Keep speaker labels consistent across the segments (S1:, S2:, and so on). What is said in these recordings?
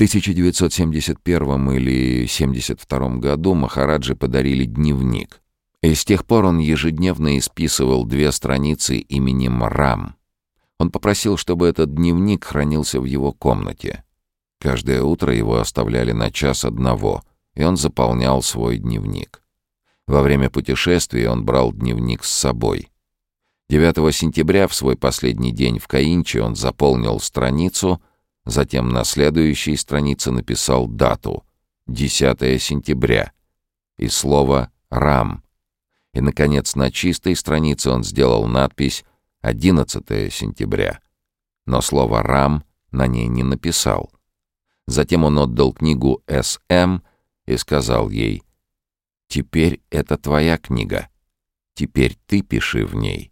S1: 1971 или 1972 году Махараджи подарили дневник. И с тех пор он ежедневно исписывал две страницы именем Рам. Он попросил, чтобы этот дневник хранился в его комнате. Каждое утро его оставляли на час одного, и он заполнял свой дневник. Во время путешествия он брал дневник с собой. 9 сентября, в свой последний день в Каинче, он заполнил страницу, затем на следующей странице написал дату — 10 сентября, и слово «рам». И, наконец, на чистой странице он сделал надпись 11 сентября. Но слово «рам» на ней не написал. Затем он отдал книгу «СМ» и сказал ей «Теперь это твоя книга. Теперь ты пиши в ней».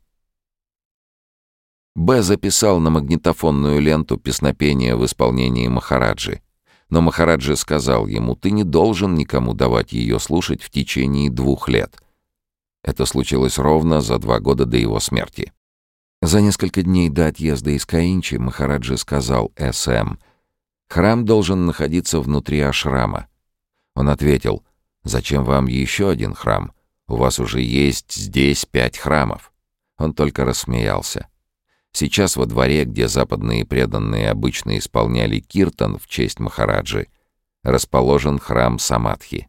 S1: Б записал на магнитофонную ленту песнопение в исполнении Махараджи. Но Махараджи сказал ему, ты не должен никому давать ее слушать в течение двух лет. Это случилось ровно за два года до его смерти. За несколько дней до отъезда из Каинчи Махараджи сказал С.М. «Храм должен находиться внутри ашрама». Он ответил, «Зачем вам еще один храм? У вас уже есть здесь пять храмов». Он только рассмеялся. Сейчас во дворе, где западные преданные обычно исполняли киртан в честь Махараджи, расположен храм Самадхи.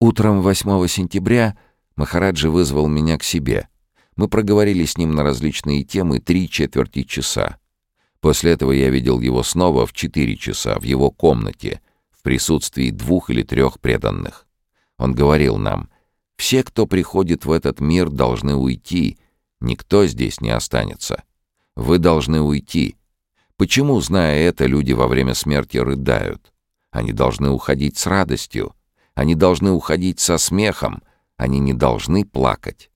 S1: Утром 8 сентября Махараджи вызвал меня к себе — мы проговорили с ним на различные темы три четверти часа. После этого я видел его снова в четыре часа в его комнате, в присутствии двух или трех преданных. Он говорил нам, «Все, кто приходит в этот мир, должны уйти. Никто здесь не останется. Вы должны уйти. Почему, зная это, люди во время смерти рыдают? Они должны уходить с радостью. Они должны уходить со смехом. Они не должны плакать.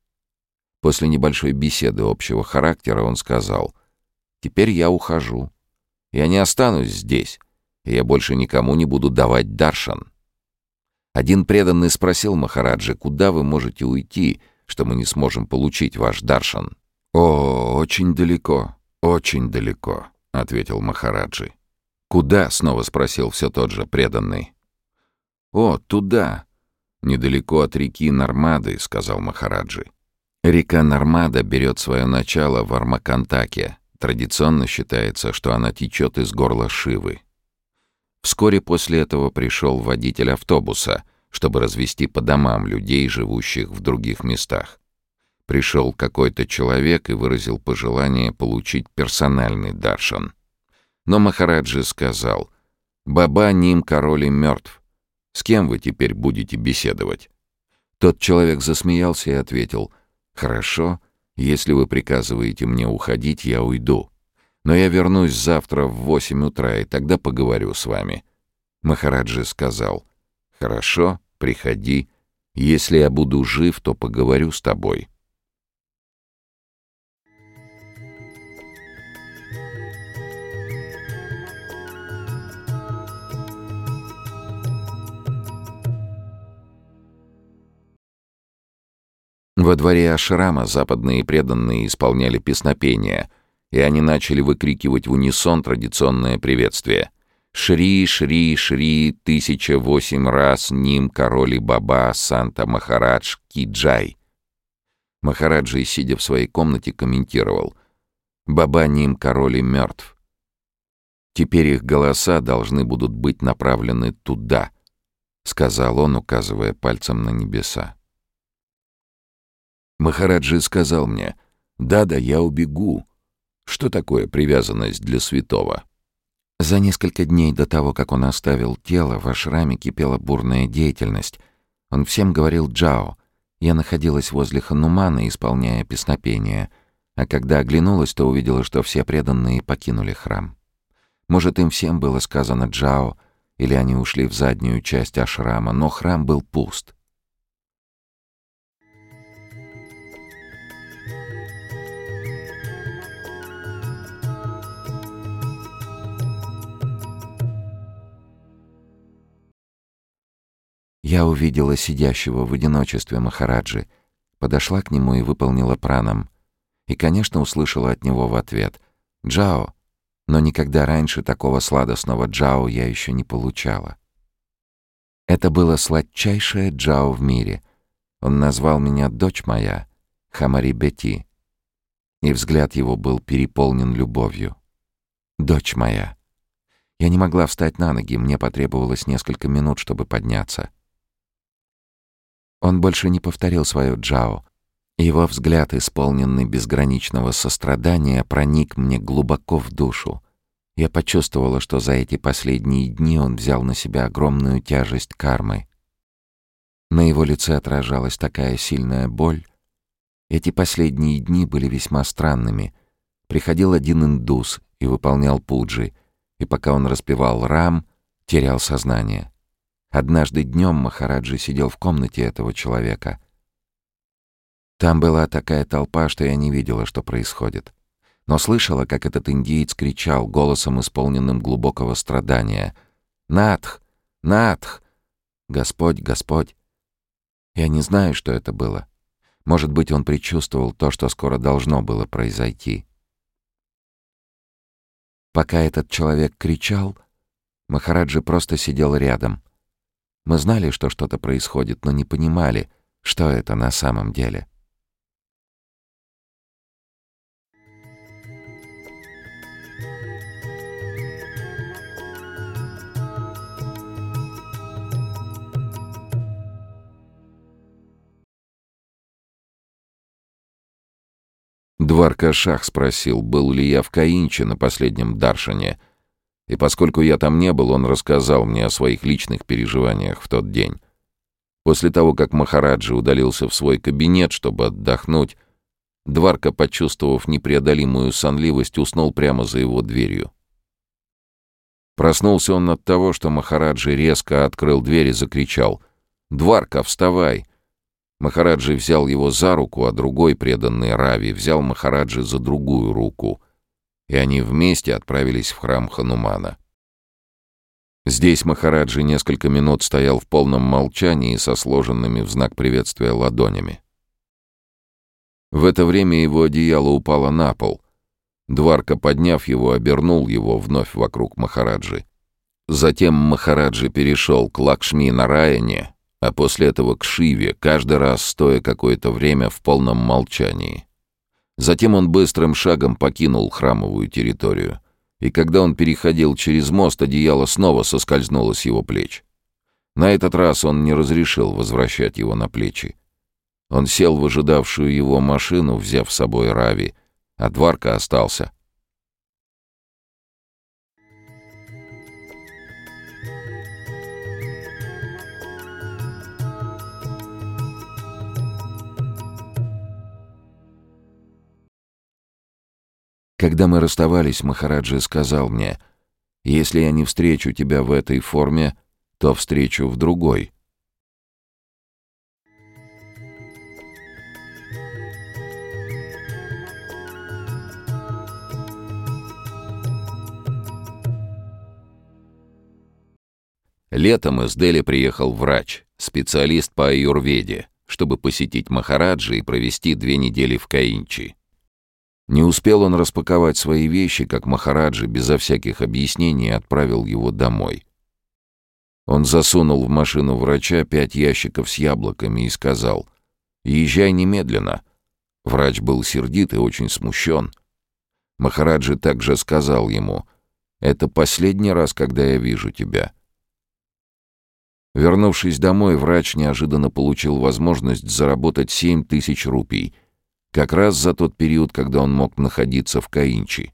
S1: После небольшой беседы общего характера он сказал, «Теперь я ухожу. Я не останусь здесь, и я больше никому не буду давать даршан». Один преданный спросил Махараджи, «Куда вы можете уйти, что мы не сможем получить ваш даршан?» «О, очень далеко, очень далеко», — ответил Махараджи. «Куда?» — снова спросил все тот же преданный. «О, туда, недалеко от реки Нормады», — сказал Махараджи. Река Нормада берет свое начало в Армакантаке. Традиционно считается, что она течет из горла Шивы. Вскоре после этого пришел водитель автобуса, чтобы развести по домам людей, живущих в других местах. Пришел какой-то человек и выразил пожелание получить персональный даршан. Но Махараджи сказал, «Баба Ним король и мертв. С кем вы теперь будете беседовать?» Тот человек засмеялся и ответил — «Хорошо, если вы приказываете мне уходить, я уйду. Но я вернусь завтра в восемь утра, и тогда поговорю с вами». Махараджи сказал, «Хорошо, приходи. Если я буду жив, то поговорю с тобой». Во дворе ашрама западные преданные исполняли песнопения, и они начали выкрикивать в унисон традиционное приветствие. «Шри, Шри, Шри, тысяча восемь раз, Ним, Король и Баба, Санта Махарадж, Киджай». Махараджи, сидя в своей комнате, комментировал. «Баба Ним, Король и мертв. Теперь их голоса должны будут быть направлены туда», — сказал он, указывая пальцем на небеса. Махараджи сказал мне, «Да-да, я убегу». Что такое привязанность для святого? За несколько дней до того, как он оставил тело, в ашраме кипела бурная деятельность. Он всем говорил «Джао». Я находилась возле Ханумана, исполняя песнопение, а когда оглянулась, то увидела, что все преданные покинули храм. Может, им всем было сказано «Джао», или они ушли в заднюю часть ашрама, но храм был пуст — Я увидела сидящего в одиночестве Махараджи, подошла к нему и выполнила пранам. И, конечно, услышала от него в ответ «Джао», но никогда раньше такого сладостного джао я еще не получала. Это было сладчайшее джао в мире. Он назвал меня «дочь моя», Хамари Бети, и взгляд его был переполнен любовью. «Дочь моя». Я не могла встать на ноги, мне потребовалось несколько минут, чтобы подняться. Он больше не повторил свое «джао», его взгляд, исполненный безграничного сострадания, проник мне глубоко в душу. Я почувствовала, что за эти последние дни он взял на себя огромную тяжесть кармы. На его лице отражалась такая сильная боль. Эти последние дни были весьма странными. Приходил один индус и выполнял пуджи, и пока он распевал рам, терял сознание. Однажды днем Махараджи сидел в комнате этого человека — там была такая толпа, что я не видела, что происходит. Но слышала, как этот индиец кричал голосом, исполненным глубокого страдания. «Надх! Надх! Господь, Господь!» Я не знаю, что это было. Может быть, он предчувствовал то, что скоро должно было произойти. Пока этот человек кричал, Махараджи просто сидел рядом. Мы знали, что что-то происходит, но не понимали, что это на самом деле.
S2: Дварка Шах спросил, был ли я в Каинче на последнем Даршине, и поскольку я там не был, он рассказал мне о своих личных переживаниях в тот день. После того, как Махараджи удалился в свой кабинет, чтобы отдохнуть, Дварка, почувствовав непреодолимую сонливость, уснул прямо за его дверью. Проснулся он от того, что Махараджи резко открыл дверь и закричал «Дварка, вставай!» Махараджи взял его за руку, а другой, преданный Рави, взял Махараджи за другую руку, и они вместе отправились в храм Ханумана. Здесь Махараджи несколько минут стоял в полном молчании со сложенными в знак приветствия ладонями. В это время его одеяло упало на пол. Дварка, подняв его, обернул его вновь вокруг Махараджи. Затем Махараджи перешел к Лакшми Нараяне, а после этого к Шиве, каждый раз стоя какое-то время в полном молчании. Затем он быстрым шагом покинул храмовую территорию, и когда он переходил через мост, одеяло снова соскользнуло с его плеч. На этот раз он не разрешил возвращать его на плечи. Он сел в ожидавшую его машину, взяв с собой Рави, а Дварка остался —
S1: Когда мы расставались, Махараджи сказал мне, «Если я не встречу тебя в этой форме, то встречу в другой».
S2: Летом из Дели приехал врач, специалист по аюрведе, чтобы посетить Махараджи и провести две недели в Каинчи. Не успел он распаковать свои вещи, как Махараджи безо всяких объяснений отправил его домой. Он засунул в машину врача пять ящиков с яблоками и сказал «Езжай немедленно». Врач был сердит и очень смущен. Махараджи также сказал ему «Это последний раз, когда я вижу тебя». Вернувшись домой, врач неожиданно получил возможность заработать семь тысяч рупий — как раз за тот период, когда он мог находиться в Каинчи.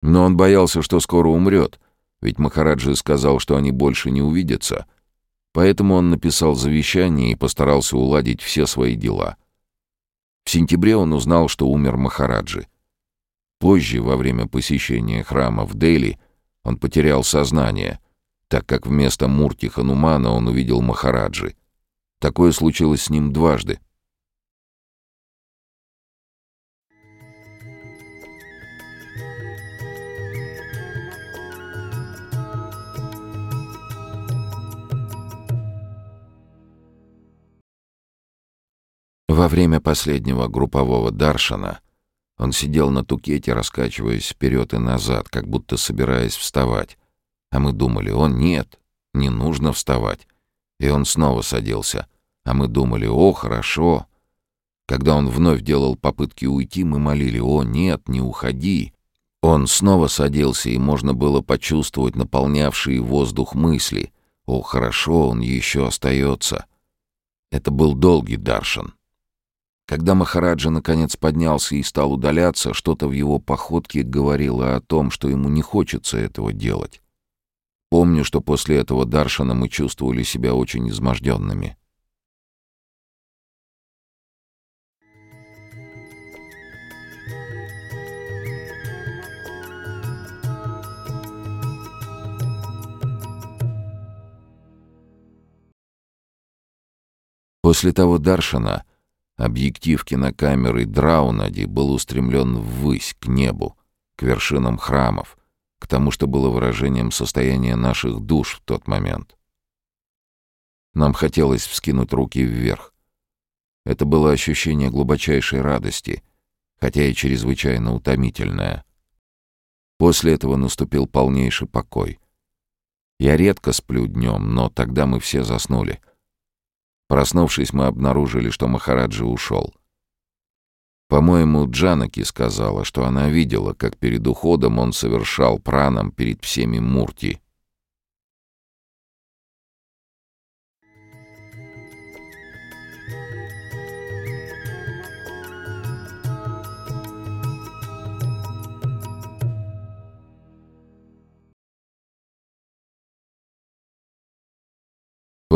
S2: Но он боялся, что скоро умрет, ведь Махараджи сказал, что они больше не увидятся. Поэтому он написал завещание и постарался уладить все свои дела. В сентябре он узнал, что умер Махараджи. Позже, во время посещения храма в Дели, он потерял сознание, так как вместо Мурти Ханумана он увидел Махараджи. Такое случилось с ним дважды —
S1: Во время последнего группового даршана он сидел на тукете, раскачиваясь вперед и назад, как будто собираясь вставать. А мы думали, о нет, не нужно вставать. И он снова садился. А мы думали, о, хорошо. Когда он вновь делал попытки уйти, мы молили, о нет, не уходи. Он снова садился, и можно было почувствовать наполнявшие воздух мысли. О, хорошо, он еще остается. Это был долгий даршан. Когда Махараджа наконец поднялся и стал удаляться, что-то в его походке говорило о том, что ему не хочется этого делать. Помню, что после этого Даршана мы чувствовали себя очень изможденными. После того Даршана объектив кинокамеры Драунади был устремлен ввысь, к небу, к вершинам храмов, к тому, что было выражением состояния наших душ в тот момент. Нам хотелось вскинуть руки вверх. Это было ощущение глубочайшей радости, хотя и чрезвычайно утомительное. После этого наступил полнейший покой. Я редко сплю днем, но тогда мы все заснули — Проснувшись, мы обнаружили, что Махараджи ушел. По-моему, Джанаки сказала, что она видела, как перед уходом он совершал пранам перед всеми Мурти.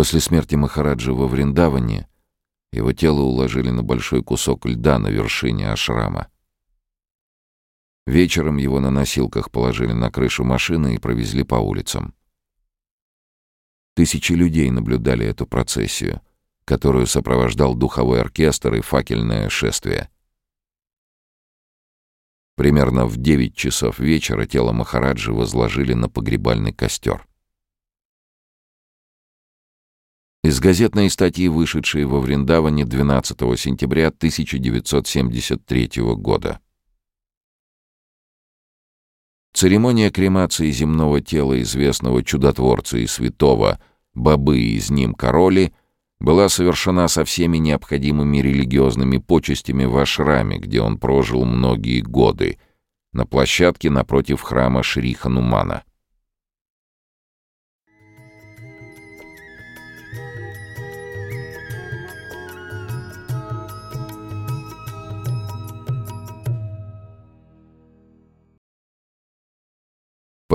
S1: После смерти Махараджи во Вриндаване его тело уложили на большой кусок льда на вершине ашрама. Вечером его на носилках положили на крышу машины и провезли по улицам. Тысячи людей наблюдали эту процессию, которую сопровождал духовой оркестр и факельное шествие. Примерно в девять часов вечера тело Махараджи возложили на погребальный костер. Из газетной статьи, вышедшей во Вриндаване 12 сентября 1973 года. Церемония кремации земного тела известного чудотворца и святого Бабы из ним короли была совершена со всеми необходимыми религиозными почестями в ашраме, где он прожил многие годы, на площадке напротив храма Шри Ханумана.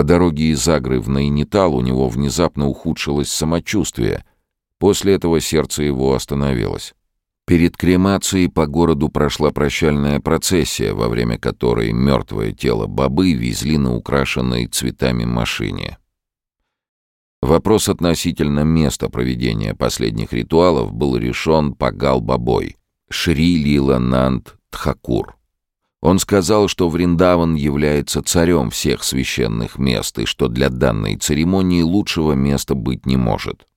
S1: По дороге из Агры в Найнитал у него внезапно ухудшилось самочувствие. После этого сердце его остановилось. Перед кремацией по городу прошла прощальная процессия, во время которой мертвое тело бабы везли на украшенной цветами машине. Вопрос относительно места проведения последних ритуалов был решен Пагал-Бабой, Шри Лила Нанд Тхакур. Он сказал, что Вриндаван является царем всех священных мест и что для данной церемонии лучшего места быть не может.